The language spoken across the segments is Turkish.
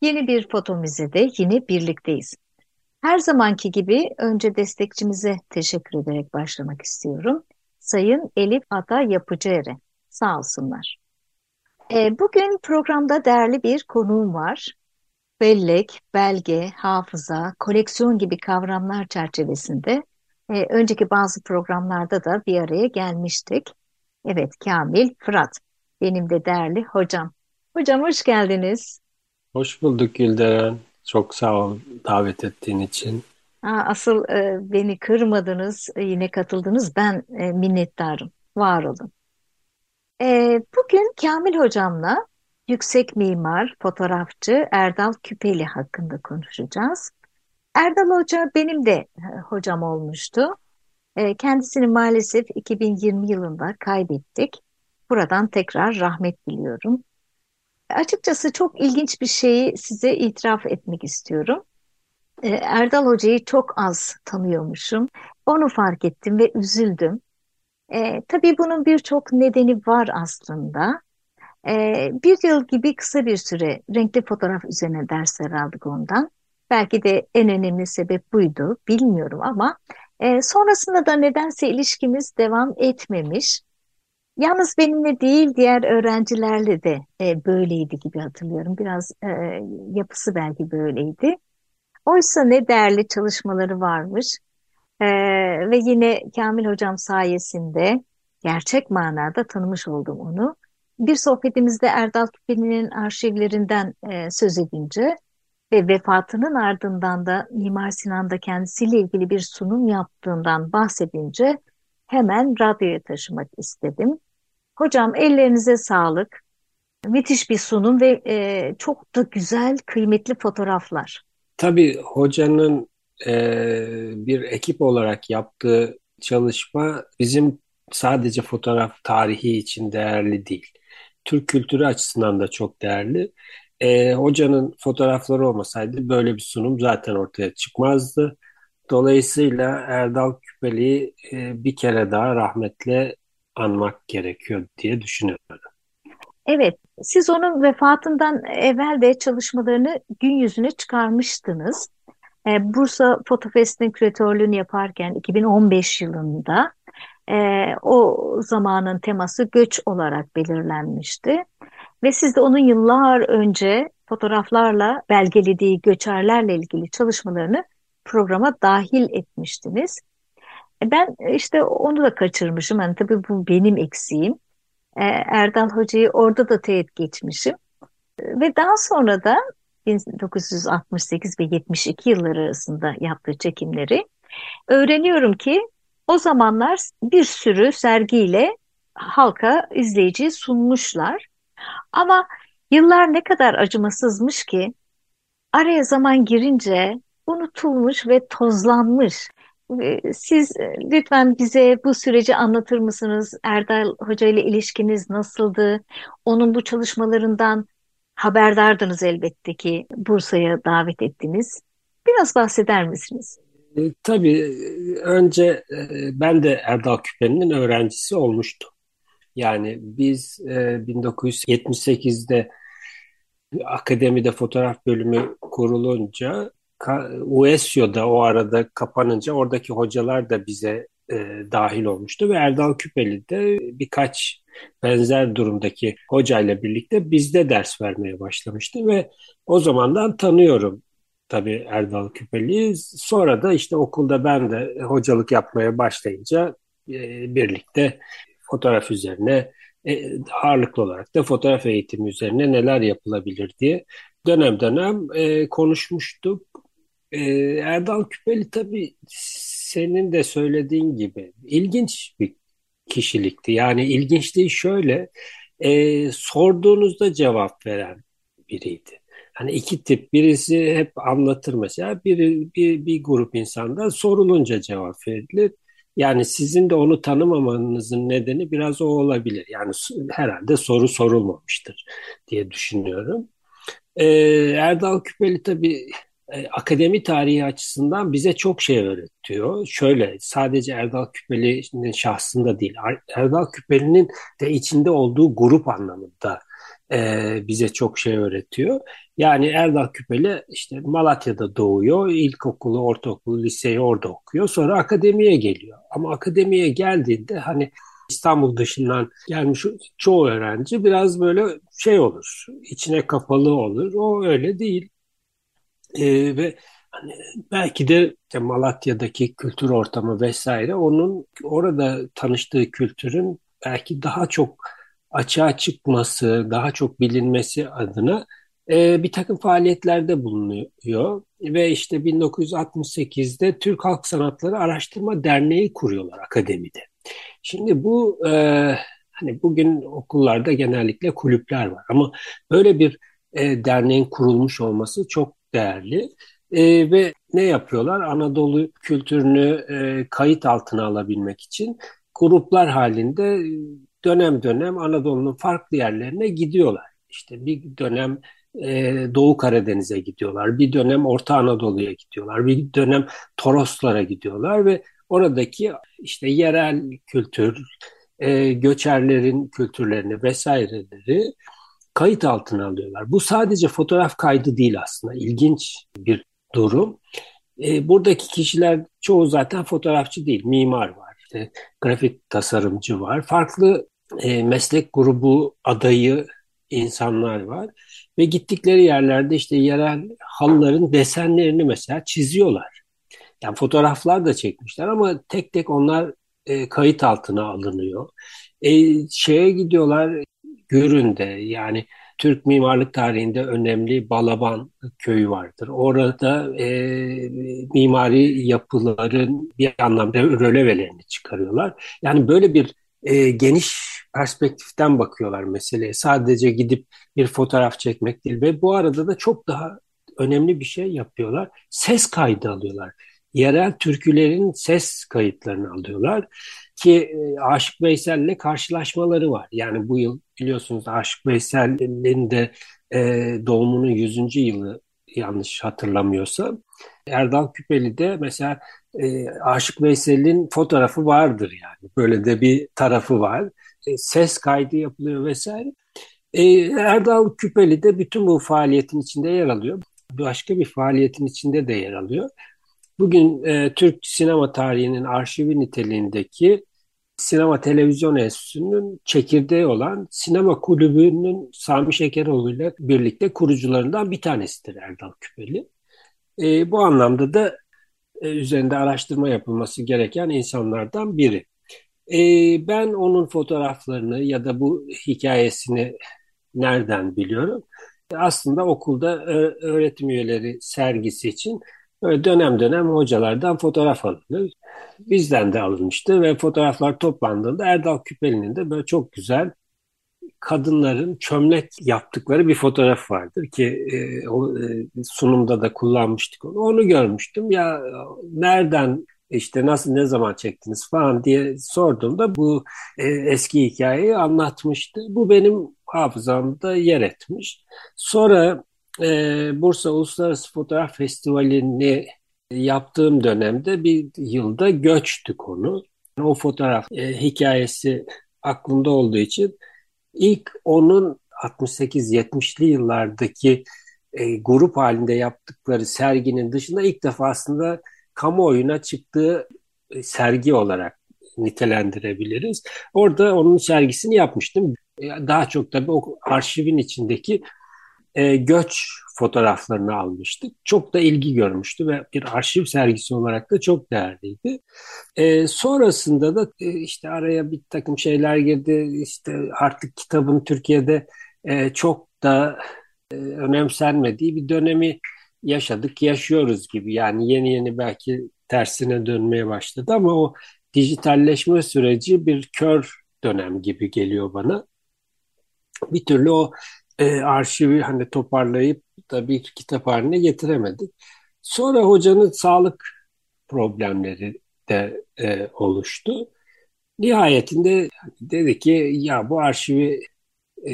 Yeni bir foto müzede yine birlikteyiz. Her zamanki gibi önce destekçimize teşekkür ederek başlamak istiyorum. Sayın Elif Ata Yapıcıere, sağ olsunlar. E, bugün programda değerli bir konuğum var. Bellek, belge, hafıza, koleksiyon gibi kavramlar çerçevesinde e, önceki bazı programlarda da bir araya gelmiştik. Evet, Kamil Fırat, benim de değerli hocam. Hocam hoş geldiniz. Hoş bulduk Gülderen. Çok sağ ol davet ettiğin için. Aa, asıl e, beni kırmadınız, e, yine katıldınız. Ben e, minnettarım. Var olun. E, bugün Kamil hocamla yüksek mimar, fotoğrafçı Erdal Küpeli hakkında konuşacağız. Erdal Hoca benim de e, hocam olmuştu. E, kendisini maalesef 2020 yılında kaybettik. Buradan tekrar rahmet diliyorum. Açıkçası çok ilginç bir şeyi size itiraf etmek istiyorum. Ee, Erdal Hoca'yı çok az tanıyormuşum. Onu fark ettim ve üzüldüm. Ee, tabii bunun birçok nedeni var aslında. Ee, bir yıl gibi kısa bir süre renkli fotoğraf üzerine dersler aldık ondan. Belki de en önemli sebep buydu, bilmiyorum ama e, sonrasında da nedense ilişkimiz devam etmemiş. Yalnız benimle değil diğer öğrencilerle de e, böyleydi gibi hatırlıyorum. Biraz e, yapısı belki böyleydi. Oysa ne değerli çalışmaları varmış. E, ve yine Kamil Hocam sayesinde gerçek manada tanımış oldum onu. Bir sohbetimizde Erdal Küpeli'nin arşivlerinden e, söz edince ve vefatının ardından da Mimar Sinan'da kendisiyle ilgili bir sunum yaptığından bahsedince hemen radyoya taşımak istedim. Hocam ellerinize sağlık. Müthiş bir sunum ve e, çok da güzel, kıymetli fotoğraflar. Tabii hocanın e, bir ekip olarak yaptığı çalışma bizim sadece fotoğraf tarihi için değerli değil. Türk kültürü açısından da çok değerli. E, hocanın fotoğrafları olmasaydı böyle bir sunum zaten ortaya çıkmazdı. Dolayısıyla Erdal Küpeli'yi e, bir kere daha rahmetle anmak gerekiyor diye düşünüyorum. Evet, siz onun vefatından evvel de çalışmalarını gün yüzüne çıkarmıştınız. Ee, Bursa Foto Fest'in küratörlüğünü yaparken 2015 yılında e, o zamanın teması göç olarak belirlenmişti. Ve siz de onun yıllar önce fotoğraflarla belgelediği göçerlerle ilgili çalışmalarını programa dahil etmiştiniz. E, ben işte onu da kaçırmışım. Yani tabii bu benim eksiğim. E, Erdal Hoca'yı orada da teğet geçmişim. Ve daha sonra da 1968 ve 72 yılları arasında yaptığı çekimleri öğreniyorum ki o zamanlar bir sürü sergiyle halka izleyici sunmuşlar. Ama yıllar ne kadar acımasızmış ki araya zaman girince unutulmuş ve tozlanmış. Ee, siz e, lütfen bize bu süreci anlatır mısınız? Erdal Hoca ile ilişkiniz nasıldı? Onun bu çalışmalarından haberdardınız elbette ki Bursa'ya davet ettiniz. Biraz bahseder misiniz? E, tabii önce e, ben de Erdal Küpeli'nin öğrencisi olmuştum. Yani biz e, 1978'de akademide fotoğraf bölümü kurulunca UESYO'da o arada kapanınca oradaki hocalar da bize e, dahil olmuştu ve Erdal Küpeli de birkaç benzer durumdaki hocayla birlikte bizde ders vermeye başlamıştı ve o zamandan tanıyorum tabii Erdal Küpeli'yi. Sonra da işte okulda ben de hocalık yapmaya başlayınca e, birlikte fotoğraf üzerine e, ağırlıklı olarak da fotoğraf eğitimi üzerine neler yapılabilir diye dönem dönem e, konuşmuştuk. E, Erdal Küpeli tabii senin de söylediğin gibi ilginç bir kişilikti. Yani ilginçliği şöyle, e, sorduğunuzda cevap veren biriydi. Hani iki tip. Birisi hep anlatır mesela. Biri, bir, bir grup insandan sorulunca cevap verilir. Yani sizin de onu tanımamanızın nedeni biraz o olabilir. Yani herhalde soru sorulmamıştır diye düşünüyorum. Ee, Erdal Küpeli tabii e, akademi tarihi açısından bize çok şey öğretiyor. Şöyle sadece Erdal Küpeli'nin şahsında değil, Erdal Küpeli'nin de içinde olduğu grup anlamında e, bize çok şey öğretiyor. Yani Erdal Küpeli işte Malatya'da doğuyor, ilkokulu, ortaokulu, liseyi orada okuyor. Sonra akademiye geliyor. Ama akademiye geldiğinde hani İstanbul dışından gelmiş çoğu öğrenci biraz böyle şey olur, içine kapalı olur. O öyle değil. Ee, ve hani belki de işte Malatya'daki kültür ortamı vesaire onun orada tanıştığı kültürün belki daha çok açığa çıkması, daha çok bilinmesi adına e, bir takım faaliyetlerde bulunuyor ve işte 1968'de Türk Halk Sanatları Araştırma Derneği kuruyorlar akademide. Şimdi bu e, hani bugün okullarda genellikle kulüpler var ama böyle bir e, derneğin kurulmuş olması çok değerli. E, ve ne yapıyorlar? Anadolu kültürünü e, kayıt altına alabilmek için gruplar halinde dönem dönem Anadolu'nun farklı yerlerine gidiyorlar. İşte bir dönem e, Doğu Karadeniz'e gidiyorlar, bir dönem Orta Anadolu'ya gidiyorlar, bir dönem Toroslara gidiyorlar ve oradaki işte yerel kültür, e, göçerlerin kültürlerini vesaireleri kayıt altına alıyorlar. Bu sadece fotoğraf kaydı değil aslında. İlginç bir durum. E, buradaki kişiler çoğu zaten fotoğrafçı değil, mimar var, işte grafik tasarımcı var. Farklı e, meslek grubu adayı insanlar var ve gittikleri yerlerde işte yerel halıların desenlerini mesela çiziyorlar. Yani fotoğraflar da çekmişler ama tek tek onlar e, kayıt altına alınıyor. E, şeye gidiyorlar Gürün'de yani Türk mimarlık tarihinde önemli Balaban köyü vardır. Orada e, mimari yapıların bir anlamda rölevelerini çıkarıyorlar. Yani böyle bir e, geniş perspektiften bakıyorlar meseleye. Sadece gidip bir fotoğraf çekmek değil ve bu arada da çok daha önemli bir şey yapıyorlar. Ses kaydı alıyorlar. Yerel türkülerin ses kayıtlarını alıyorlar ki e, Aşık Veysel'le karşılaşmaları var. Yani bu yıl biliyorsunuz Aşık Veysel'in de e, doğumunun 100. yılı yanlış hatırlamıyorsam. Erdal Küpeli de mesela e, Aşık Veysel'in fotoğrafı vardır yani. Böyle de bir tarafı var. E, ses kaydı yapılıyor vesaire. E, Erdal Küpeli de bütün bu faaliyetin içinde yer alıyor. Başka bir faaliyetin içinde de yer alıyor. Bugün e, Türk sinema tarihinin arşivi niteliğindeki Sinema Televizyon Enstitüsü'nün çekirdeği olan Sinema Kulübü'nün Sami Şekeroğlu ile birlikte kurucularından bir tanesidir Erdal Küpeli. E, bu anlamda da e, üzerinde araştırma yapılması gereken insanlardan biri. E, ben onun fotoğraflarını ya da bu hikayesini nereden biliyorum? Aslında okulda öğretim üyeleri sergisi için böyle dönem dönem hocalardan fotoğraf alınır. Bizden de alınmıştı ve fotoğraflar toplandığında Erdal Küpeli'nin de böyle çok güzel kadınların çömlek yaptıkları bir fotoğraf vardır ki e, o e, sunumda da kullanmıştık onu. Onu görmüştüm. Ya nereden işte nasıl ne zaman çektiniz falan diye sorduğumda bu e, eski hikayeyi anlatmıştı. Bu benim hafızamda yer etmiş. Sonra e, Bursa Uluslararası Fotoğraf Festivali'ni yaptığım dönemde bir yılda göçtü konu. O fotoğraf e, hikayesi aklımda olduğu için ilk onun 68-70'li yıllardaki e, grup halinde yaptıkları serginin dışında ilk defa aslında kamuoyuna çıktığı e, sergi olarak nitelendirebiliriz. Orada onun sergisini yapmıştım. E, daha çok tabii o arşivin içindeki e, göç fotoğraflarını almıştık. Çok da ilgi görmüştü ve bir arşiv sergisi olarak da çok değerliydi. E, sonrasında da e, işte araya bir takım şeyler girdi. İşte artık kitabın Türkiye'de e, çok da e, önemsenmediği bir dönemi yaşadık, yaşıyoruz gibi. Yani yeni yeni belki tersine dönmeye başladı ama o dijitalleşme süreci bir kör dönem gibi geliyor bana. Bir türlü o e, arşivi hani toparlayıp da bir kitap haline getiremedik. Sonra hocanın sağlık problemleri de e, oluştu. Nihayetinde dedi ki ya bu arşivi e,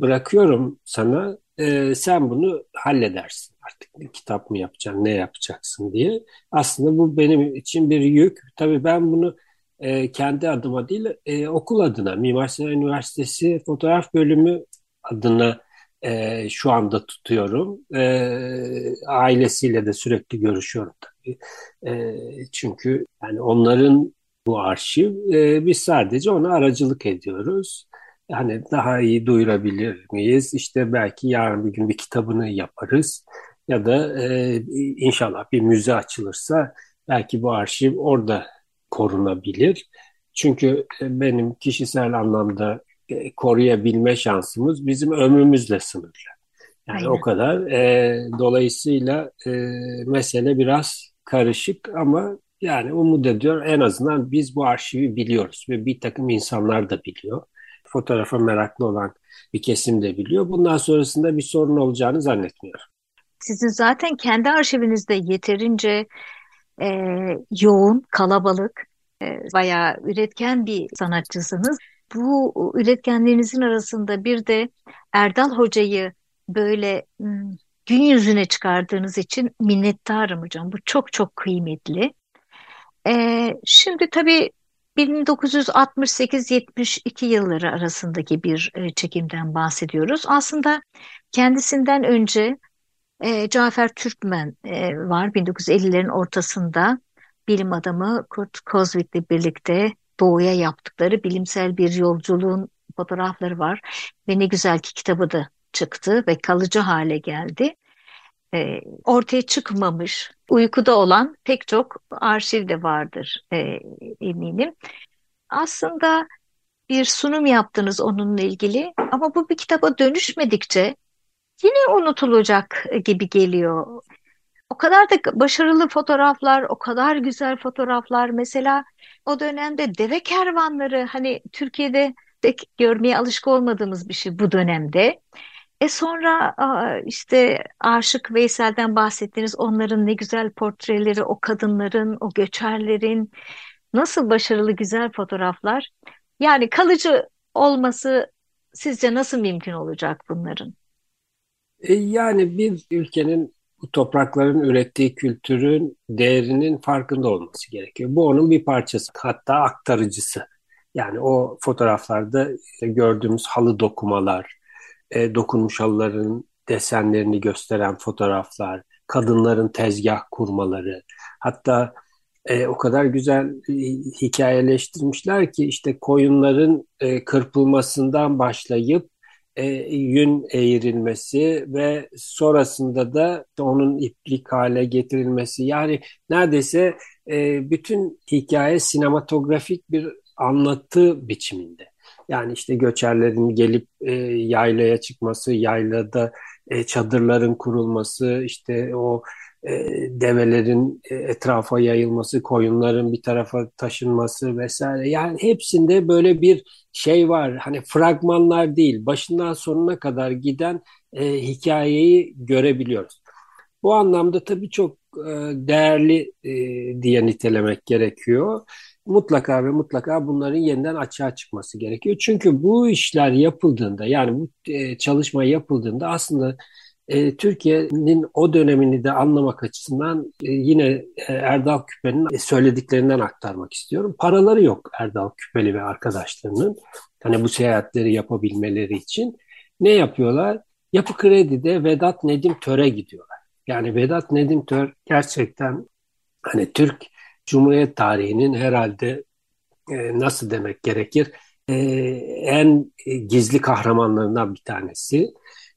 bırakıyorum sana e, sen bunu halledersin artık kitap mı yapacaksın ne yapacaksın diye. Aslında bu benim için bir yük. Tabii ben bunu e, kendi adıma değil e, okul adına Mimar Sinan Üniversitesi fotoğraf bölümü adına e, şu anda tutuyorum. E, ailesiyle de sürekli görüşüyorum tabii. E, çünkü yani onların bu arşiv e, biz sadece ona aracılık ediyoruz. Yani daha iyi duyurabilir miyiz? İşte belki yarın bir gün bir kitabını yaparız ya da e, inşallah bir müze açılırsa belki bu arşiv orada korunabilir. Çünkü e, benim kişisel anlamda koruyabilme şansımız bizim ömrümüzle sınırlı. Yani Aynen. o kadar. E, dolayısıyla e, mesele biraz karışık ama yani umut ediyor en azından biz bu arşivi biliyoruz ve bir takım insanlar da biliyor. Fotoğrafa meraklı olan bir kesim de biliyor. Bundan sonrasında bir sorun olacağını zannetmiyorum. Sizin zaten kendi arşivinizde yeterince e, yoğun, kalabalık, e, bayağı üretken bir sanatçısınız. Bu üretkenliğinizin arasında bir de Erdal Hoca'yı böyle gün yüzüne çıkardığınız için minnettarım hocam. Bu çok çok kıymetli. E, şimdi tabii 1968-72 yılları arasındaki bir e, çekimden bahsediyoruz. Aslında kendisinden önce e, Cafer Türkmen e, var 1950'lerin ortasında bilim adamı Kurt Kozvik'le birlikte doğuya yaptıkları bilimsel bir yolculuğun fotoğrafları var ve ne güzel ki kitabı da çıktı ve kalıcı hale geldi. E, ortaya çıkmamış, uykuda olan pek çok arşiv de vardır e, eminim. Aslında bir sunum yaptınız onunla ilgili ama bu bir kitaba dönüşmedikçe yine unutulacak gibi geliyor. O kadar da başarılı fotoğraflar, o kadar güzel fotoğraflar. Mesela o dönemde deve kervanları hani Türkiye'de pek görmeye alışık olmadığımız bir şey bu dönemde. E sonra işte Aşık Veysel'den bahsettiniz. Onların ne güzel portreleri, o kadınların, o göçerlerin nasıl başarılı güzel fotoğraflar. Yani kalıcı olması sizce nasıl mümkün olacak bunların? E, yani bir ülkenin bu toprakların ürettiği kültürün değerinin farkında olması gerekiyor. Bu onun bir parçası, hatta aktarıcısı. Yani o fotoğraflarda gördüğümüz halı dokumalar, e, dokunmuş halıların desenlerini gösteren fotoğraflar, kadınların tezgah kurmaları, hatta e, o kadar güzel e, hikayeleştirmişler ki işte koyunların e, kırpılmasından başlayıp e, yün eğrilmesi ve sonrasında da onun iplik hale getirilmesi. Yani neredeyse e, bütün hikaye sinematografik bir anlatı biçiminde. Yani işte göçerlerin gelip e, yaylaya çıkması, yaylada e, çadırların kurulması, işte o develerin e, etrafa yayılması, koyunların bir tarafa taşınması vesaire. Yani hepsinde böyle bir şey var. Hani fragmanlar değil, başından sonuna kadar giden e, hikayeyi görebiliyoruz. Bu anlamda tabii çok e, değerli e, diye nitelemek gerekiyor. Mutlaka ve mutlaka bunların yeniden açığa çıkması gerekiyor. Çünkü bu işler yapıldığında yani bu e, çalışma yapıldığında aslında e, Türkiye'nin o dönemini de anlamak açısından e, yine e, Erdal Küpe'nin söylediklerinden aktarmak istiyorum. Paraları yok Erdal Küpeli ve arkadaşlarının. Hani bu seyahatleri yapabilmeleri için. Ne yapıyorlar? Yapı Kredi'de Vedat Nedim Tör'e gidiyorlar. Yani Vedat Nedim Tör gerçekten hani Türk Cumhuriyet tarihinin herhalde nasıl demek gerekir en gizli kahramanlarından bir tanesi.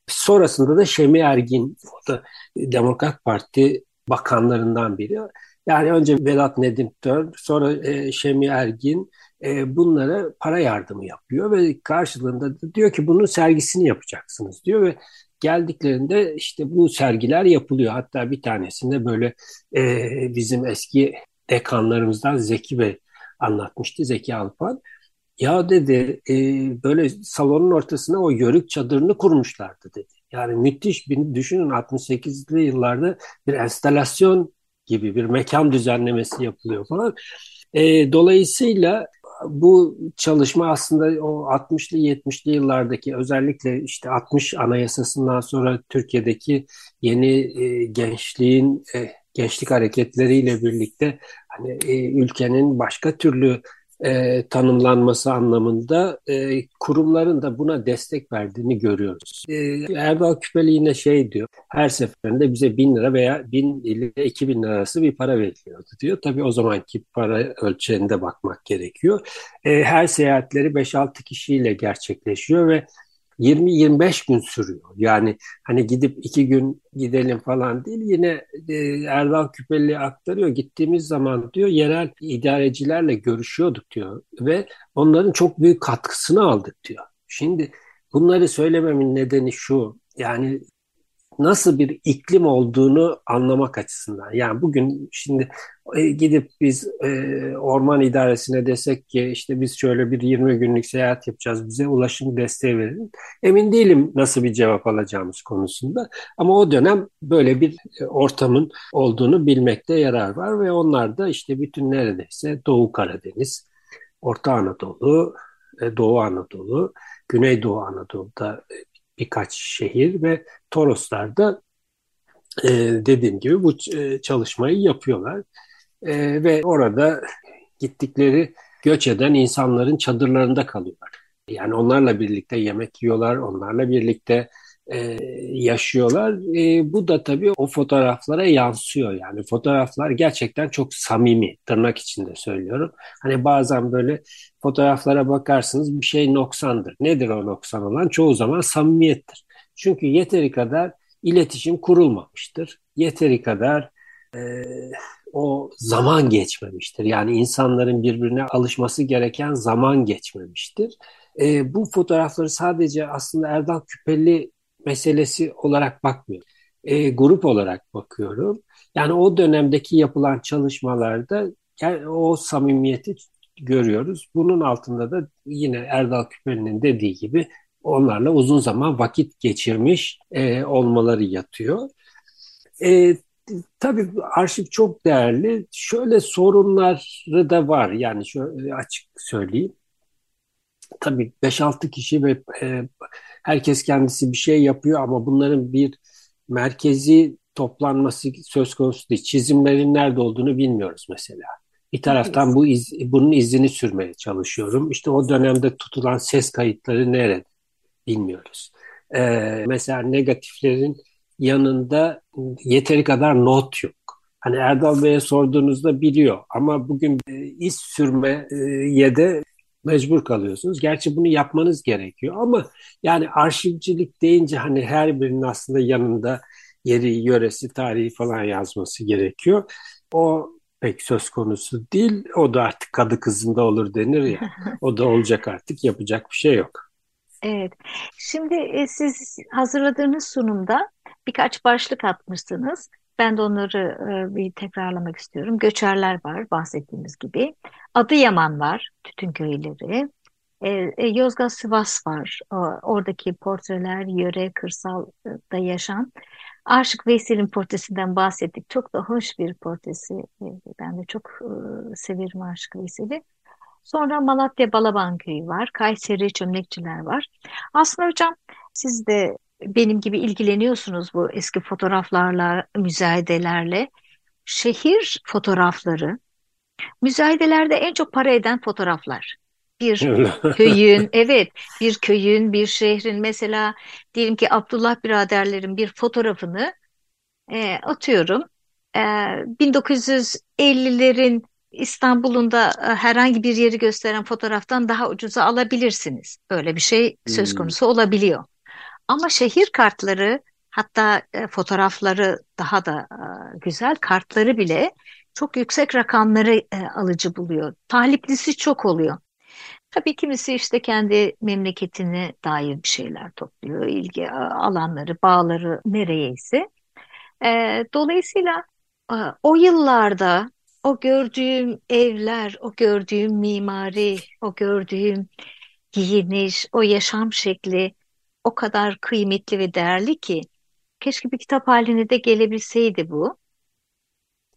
Sonrasında da Şemi Ergin, o da Demokrat Parti bakanlarından biri. Yani önce Vedat Nedim Tör, sonra e, Şemi Ergin e, bunlara para yardımı yapıyor ve karşılığında da diyor ki bunun sergisini yapacaksınız diyor ve geldiklerinde işte bu sergiler yapılıyor. Hatta bir tanesinde böyle e, bizim eski dekanlarımızdan Zeki Bey anlatmıştı, Zeki Alpan. Ya dedi e, böyle salonun ortasına o yörük çadırını kurmuşlardı dedi. Yani müthiş bir düşünün 68'li yıllarda bir enstalasyon gibi bir mekan düzenlemesi yapılıyor falan. E, dolayısıyla bu çalışma aslında o 60'lı 70'li yıllardaki özellikle işte 60 anayasasından sonra Türkiye'deki yeni e, gençliğin e, gençlik hareketleriyle birlikte hani e, ülkenin başka türlü e, tanımlanması anlamında e, kurumların da buna destek verdiğini görüyoruz. E, Erdal Küpeli yine şey diyor, her seferinde bize bin lira veya bin ile iki bin lira arası bir para veriliyordu diyor. Tabii o zamanki para ölçeğinde bakmak gerekiyor. E, her seyahatleri 5-6 kişiyle gerçekleşiyor ve 20-25 gün sürüyor. Yani hani gidip iki gün gidelim falan değil. Yine e, Erdal Küpeli aktarıyor. Gittiğimiz zaman diyor yerel idarecilerle görüşüyorduk diyor. Ve onların çok büyük katkısını aldık diyor. Şimdi bunları söylememin nedeni şu. Yani nasıl bir iklim olduğunu anlamak açısından. Yani bugün şimdi e, gidip biz e, orman idaresine desek ki işte biz şöyle bir 20 günlük seyahat yapacağız bize ulaşım desteği verin. Emin değilim nasıl bir cevap alacağımız konusunda. Ama o dönem böyle bir e, ortamın olduğunu bilmekte yarar var ve onlar da işte bütün neredeyse Doğu Karadeniz, Orta Anadolu, e, Doğu Anadolu, Güneydoğu Anadolu'da birkaç şehir ve Toroslar'da e, dediğim gibi bu e, çalışmayı yapıyorlar. E, ve orada gittikleri göç eden insanların çadırlarında kalıyorlar. Yani onlarla birlikte yemek yiyorlar, onlarla birlikte e, yaşıyorlar. E, bu da tabii o fotoğraflara yansıyor. Yani fotoğraflar gerçekten çok samimi, tırnak içinde söylüyorum. Hani bazen böyle fotoğraflara bakarsınız bir şey noksandır. Nedir o noksan olan? Çoğu zaman samimiyettir. Çünkü yeteri kadar iletişim kurulmamıştır. Yeteri kadar e, o zaman geçmemiştir. Yani insanların birbirine alışması gereken zaman geçmemiştir. E, bu fotoğrafları sadece aslında Erdal Küpeli meselesi olarak bakmıyorum. E, grup olarak bakıyorum. Yani o dönemdeki yapılan çalışmalarda yani o samimiyeti görüyoruz. Bunun altında da yine Erdal Küpeli'nin dediği gibi onlarla uzun zaman vakit geçirmiş e, olmaları yatıyor. E, tabii arşiv çok değerli. Şöyle sorunları da var. Yani şöyle açık söyleyeyim. Tabii 5-6 kişi ve e, herkes kendisi bir şey yapıyor ama bunların bir merkezi toplanması söz konusu değil. Çizimlerin nerede olduğunu bilmiyoruz mesela. Bir taraftan bu iz, bunun izini sürmeye çalışıyorum. İşte o dönemde tutulan ses kayıtları nerede bilmiyoruz. Ee, mesela negatiflerin yanında yeteri kadar not yok. Hani Erdal Bey'e sorduğunuzda biliyor ama bugün iz sürmeye de mecbur kalıyorsunuz. Gerçi bunu yapmanız gerekiyor ama yani arşivcilik deyince hani her birinin aslında yanında yeri, yöresi, tarihi falan yazması gerekiyor. O pek söz konusu değil. O da artık kadı kızında olur denir ya. O da olacak artık yapacak bir şey yok. Evet. Şimdi e, siz hazırladığınız sunumda birkaç başlık atmışsınız. Ben de onları e, bir tekrarlamak istiyorum. Göçerler var bahsettiğimiz gibi. Adıyaman var, tütün köyleri. E, e, Yozgat Sivas var. O, oradaki portreler, yöre, kırsalda yaşam. Aşık Veysel'in portresinden bahsettik. Çok da hoş bir portresi. E, ben de çok e, severim Aşık Veysel'i. Sonra Malatya Balaban Köyü var. Kayseri Çömlekçiler var. Aslında hocam siz de benim gibi ilgileniyorsunuz bu eski fotoğraflarla, müzayedelerle. Şehir fotoğrafları, müzayedelerde en çok para eden fotoğraflar. Bir köyün, evet, bir köyün, bir şehrin mesela diyelim ki Abdullah biraderlerin bir fotoğrafını e, atıyorum. E, 1950'lerin İstanbul'un da e, herhangi bir yeri gösteren fotoğraftan daha ucuza alabilirsiniz. Böyle bir şey söz hmm. konusu olabiliyor. Ama şehir kartları hatta e, fotoğrafları daha da e, güzel kartları bile çok yüksek rakamları alıcı buluyor. Taliplisi çok oluyor. Tabii kimisi işte kendi memleketine dair bir şeyler topluyor, ilgi alanları, bağları nereyeyse. dolayısıyla o yıllarda o gördüğüm evler, o gördüğüm mimari, o gördüğüm giyiniş, o yaşam şekli o kadar kıymetli ve değerli ki keşke bir kitap haline de gelebilseydi bu.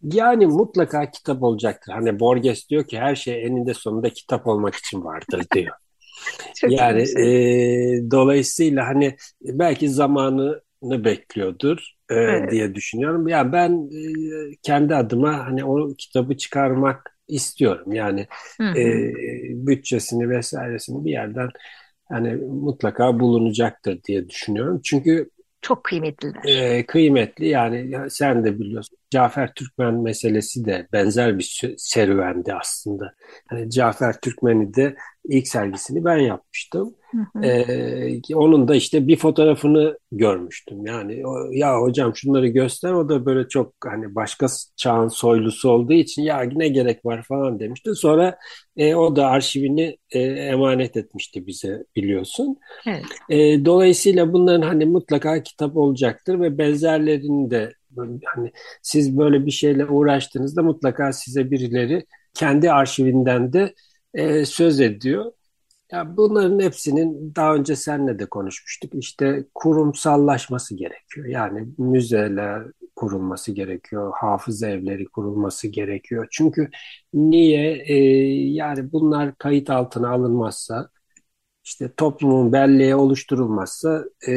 Yani mutlaka kitap olacaktır. Hani Borges diyor ki her şey eninde sonunda kitap olmak için vardır diyor. Çok Yani e, dolayısıyla hani belki zamanını bekliyordur e, Evet. diye düşünüyorum. Ya ben e, kendi adıma hani o kitabı çıkarmak istiyorum. Yani Hı e, bütçesini vesairesini bir yerden hani mutlaka bulunacaktır diye düşünüyorum. Çünkü Çok kıymetliler. e, kıymetli yani ya sen de biliyorsun Cafer Türkmen meselesi de benzer bir serüvendi aslında. Hani Cafer Türkmen'i de ilk sergisini ben yapmıştım. Hı hı. E, onun da işte bir fotoğrafını görmüştüm. Yani o, ya hocam şunları göster o da böyle çok hani başka çağın soylusu olduğu için ya ne gerek var falan demişti. Sonra e, o da arşivini e, emanet etmişti bize biliyorsun. Evet. E, dolayısıyla bunların hani mutlaka kitap olacaktır ve benzerlerini de hani siz böyle bir şeyle uğraştığınızda mutlaka size birileri kendi arşivinden de e, söz ediyor. Ya bunların hepsinin daha önce seninle de konuşmuştuk. İşte kurumsallaşması gerekiyor. Yani müzeler kurulması gerekiyor, hafıza evleri kurulması gerekiyor. Çünkü niye? E, yani bunlar kayıt altına alınmazsa işte toplumun belleği oluşturulmazsa e,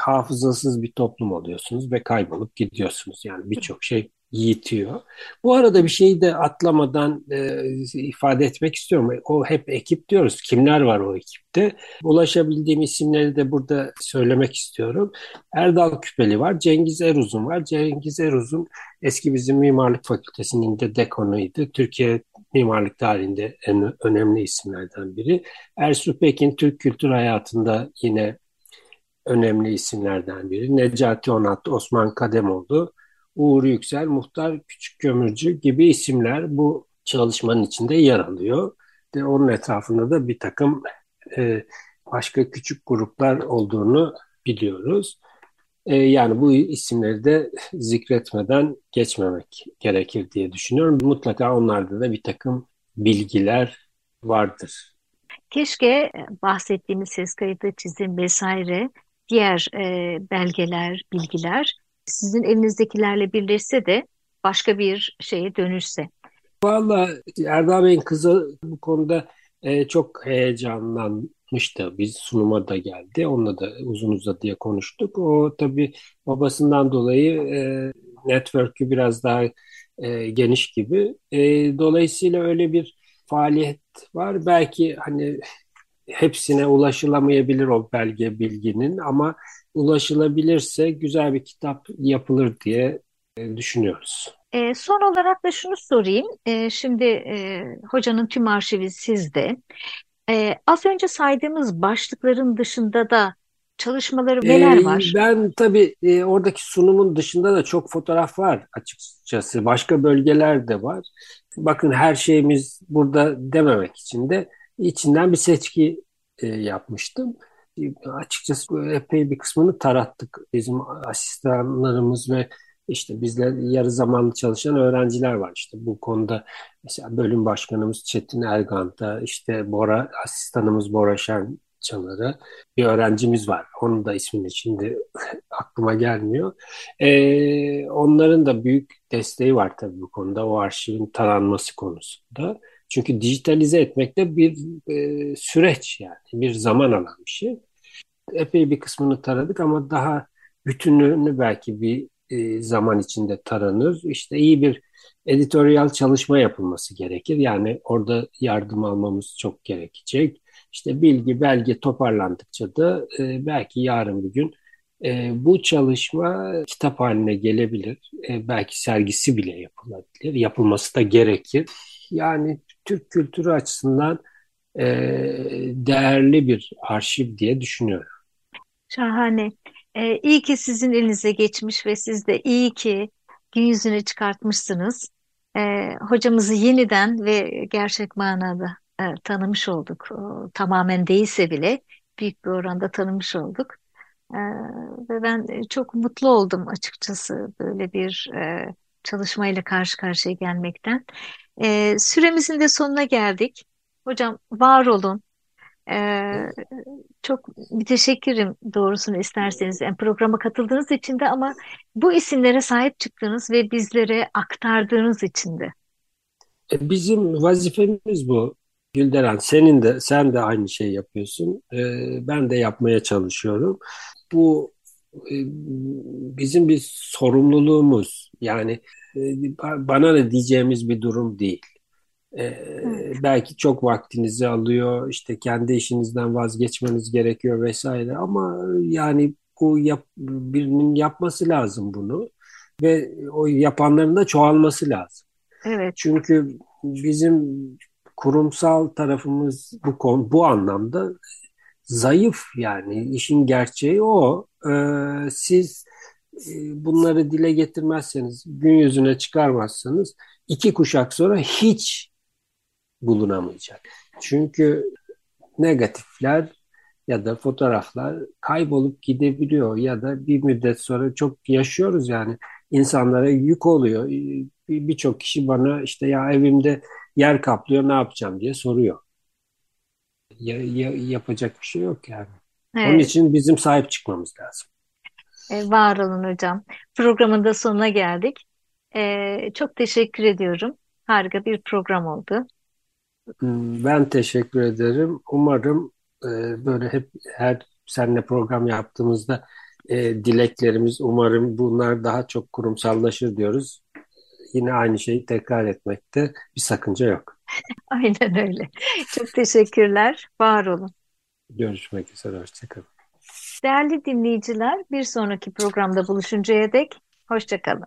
hafızasız bir toplum oluyorsunuz ve kaybolup gidiyorsunuz. Yani birçok şey yitiyor. Bu arada bir şeyi de atlamadan e, ifade etmek istiyorum. O hep ekip diyoruz. Kimler var o ekipte? Ulaşabildiğim isimleri de burada söylemek istiyorum. Erdal Küpeli var, Cengiz Eruzun var. Cengiz Eruzun eski bizim mimarlık fakültesinin de dekanıydı. Türkiye mimarlık tarihinde en önemli isimlerden biri. Ersu Pekin Türk kültür hayatında yine önemli isimlerden biri. Necati Onat, Osman Kademoğlu, Uğur Yüksel, Muhtar Küçük Kömürcü gibi isimler bu çalışmanın içinde yer alıyor. De onun etrafında da bir takım e, başka küçük gruplar olduğunu biliyoruz. E, yani bu isimleri de zikretmeden geçmemek gerekir diye düşünüyorum. Mutlaka onlarda da bir takım bilgiler vardır. Keşke bahsettiğimiz ses kayıtı, çizim vesaire diğer e, belgeler, bilgiler sizin elinizdekilerle birleşse de başka bir şeye dönüşse. Valla Erdal Bey'in kızı bu konuda e, çok heyecanlanmıştı. Biz sunuma da geldi. Onunla da uzun uzadıya konuştuk. O tabii babasından dolayı e, network'ü biraz daha e, geniş gibi. E, dolayısıyla öyle bir faaliyet var. Belki hani hepsine ulaşılamayabilir o belge bilginin ama ulaşılabilirse güzel bir kitap yapılır diye e, düşünüyoruz. E, son olarak da şunu sorayım. E, şimdi e, hocanın tüm arşivi sizde. E, az önce saydığımız başlıkların dışında da çalışmaları neler Ee, var? ben tabii e, oradaki sunumun dışında da çok fotoğraf var açıkçası. Başka bölgeler de var. Bakın her şeyimiz burada dememek için de içinden bir seçki e, yapmıştım. Açıkçası epey bir kısmını tarattık. Bizim asistanlarımız ve işte bizle yarı zamanlı çalışan öğrenciler var işte bu konuda. Mesela bölüm başkanımız Çetin Ergant'a, işte Bora, asistanımız Bora Şen Çanar'a bir öğrencimiz var. Onun da ismini şimdi aklıma gelmiyor. Ee, onların da büyük desteği var tabii bu konuda. O arşivin taranması konusunda. Çünkü dijitalize etmek de bir e, süreç yani. Bir zaman alan bir şey. Epey bir kısmını taradık ama daha bütünlüğünü belki bir e, zaman içinde taranır. İşte iyi bir editoryal çalışma yapılması gerekir. Yani orada yardım almamız çok gerekecek. İşte bilgi, belge toparlandıkça da e, belki yarın bir gün e, bu çalışma kitap haline gelebilir. E, belki sergisi bile yapılabilir. Yapılması da gerekir. Yani Türk kültürü açısından e, değerli bir arşiv diye düşünüyorum. Şahane. Ee, iyi ki sizin elinize geçmiş ve siz de iyi ki gün yüzüne çıkartmışsınız. Ee, hocamızı yeniden ve gerçek manada e, tanımış olduk. O, tamamen değilse bile büyük bir oranda tanımış olduk. Ee, ve ben çok mutlu oldum açıkçası böyle bir e, çalışmayla karşı karşıya gelmekten. Ee, süremizin de sonuna geldik. Hocam var olun. Ee, çok teşekkürüm doğrusunu isterseniz. Yani programa katıldığınız için de ama bu isimlere sahip çıktığınız ve bizlere aktardığınız için de. E, Bizim vazifemiz bu. Gülderen, senin de sen de aynı şeyi yapıyorsun. E, ben de yapmaya çalışıyorum. Bu e, bizim bir sorumluluğumuz. Yani e, bana da diyeceğimiz bir durum değil. Ee, belki çok vaktinizi alıyor, işte kendi işinizden vazgeçmeniz gerekiyor vesaire ama yani bu yap, birinin yapması lazım bunu ve o yapanların da çoğalması lazım. evet, Çünkü bizim kurumsal tarafımız bu konu bu anlamda zayıf yani işin gerçeği o. Ee, siz e, bunları dile getirmezseniz, gün yüzüne çıkarmazsanız iki kuşak sonra hiç bulunamayacak. Çünkü negatifler ya da fotoğraflar kaybolup gidebiliyor ya da bir müddet sonra çok yaşıyoruz yani insanlara yük oluyor. Bir- Birçok kişi bana işte ya evimde yer kaplıyor ne yapacağım diye soruyor. Ya, ya- yapacak bir şey yok yani. Onun evet. için bizim sahip çıkmamız lazım. E, var olun hocam. Programın da sonuna geldik. E, çok teşekkür ediyorum. Harika bir program oldu. Hmm, Ben teşekkür ederim. Umarım e, böyle hep her seninle program yaptığımızda e, dileklerimiz umarım bunlar daha çok kurumsallaşır diyoruz. Yine aynı şeyi tekrar etmekte bir sakınca yok. Aynen öyle. Çok teşekkürler. Var olun. Görüşmek üzere. Hoşçakalın. Değerli dinleyiciler, bir sonraki programda buluşuncaya dek hoşça kalın.